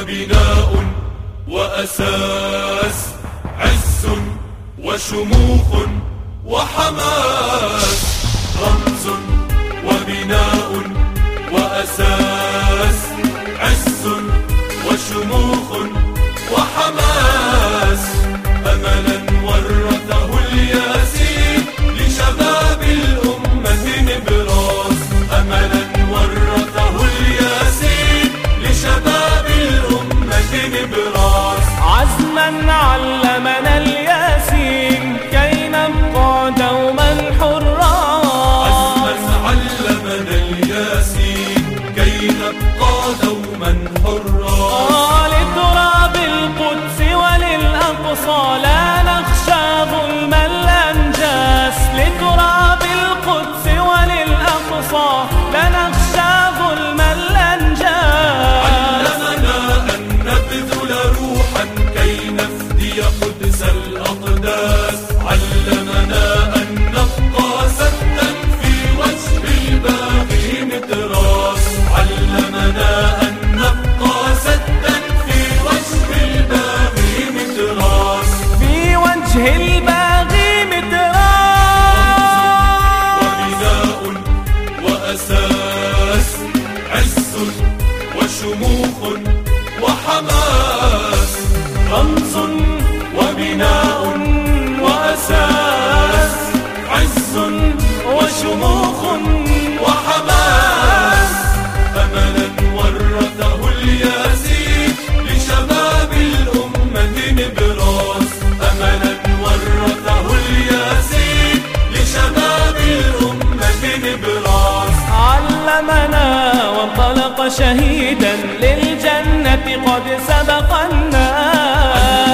وبناء وأساس عز وشموخ وحماس رمز وبناء وأساس عز وشموخ وحماس. الياسين كي نبقى دوما حراس آه لتراب القدس وللأقصى لا نخشى ظلم الأنجاس لتراب القدس وللأقصى لا نخشى وأساس شهيدا للجنة قد سبق الناس.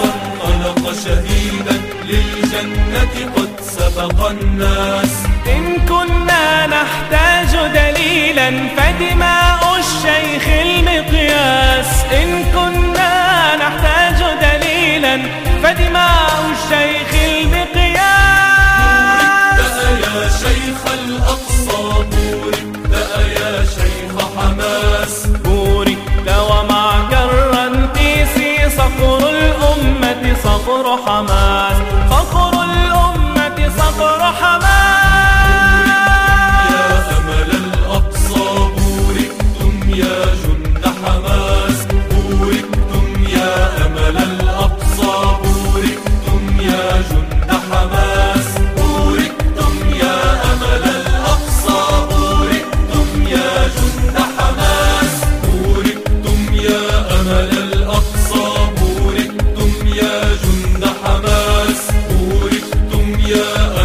وانطلق شهيدا للجنة قد سبق الناس. إن كنا نحتاج دليلا فدماء الشيخ المقياس. إن صقر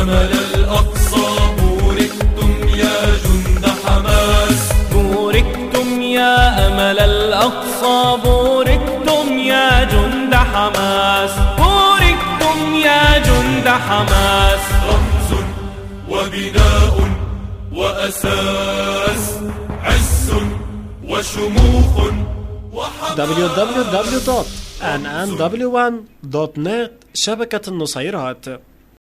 يا أمل الأقصى بوركتم يا جند حماس. بوركتم يا أمل الأقصى بوركتم يا جند حماس. بوركتم يا جند حماس. رمز وبناء وأساس عز وشموخ وحماس. www.nnw1.net شبكة النصيرات.